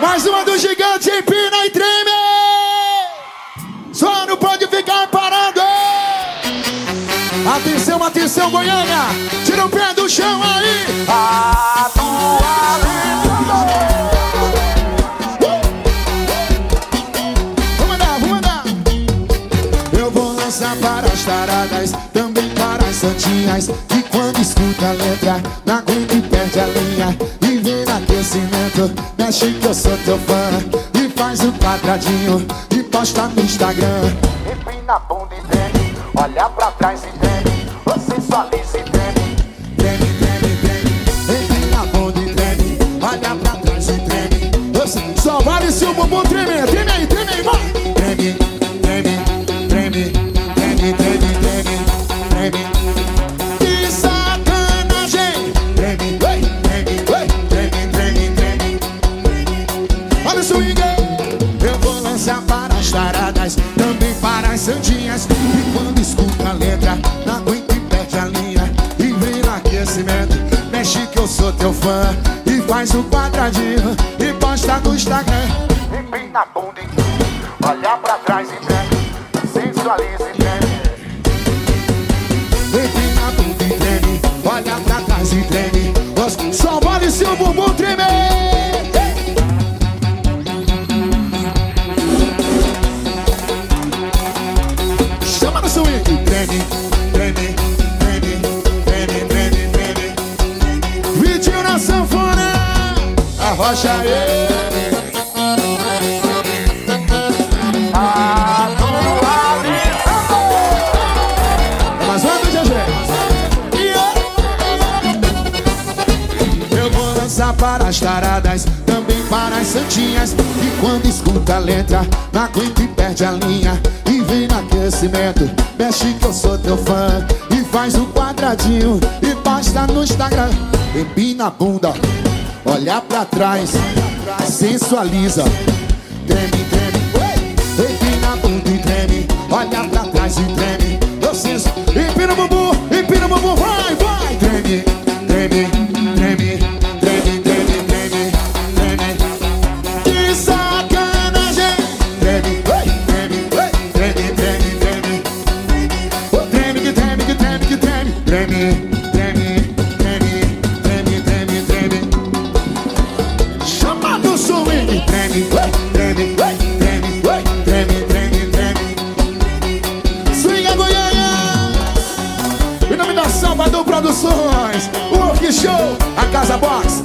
Mais uma do gigante empina e treme. Só não pode ficar parado. Atenção, atenção, Goiânia. Tira o pé do chão aí. Eu vou lançar para as taradas, também para as santinhas. Que quando escuta a letra, na aguenta mexe que eu sou teu fã. E faz o quadradinho e posta no Instagram. Empina a bunda e treme, olha pra trás e treme, você sensualiza e treme. Treme, as santinhas. E quando escuta a letra, não aguenta e perde a linha. E vem no aquecimento, mexe que eu sou teu fã. E faz o quadradinho e posta no Instagram. Empina a bunda e olha pra trás e treme, sensualiza swing. Treme, treme, treme, treme, treme, treme. Vitinho na sanfona. Arrocha lançar para as taradas, também para as santinhas. E quando escuta a letra, não aguenta e perde a linha. E vem no aquecimento Mexe que eu sou teu fã. E faz um quadradinho E posta no Instagram. Empina a bunda Olha pra trás Sensualiza. Treme, treme Empina a bunda e treme. Olha pra trás e treme. Eu senso Empina o bumbum. Produções, Work Show, a Casa Box,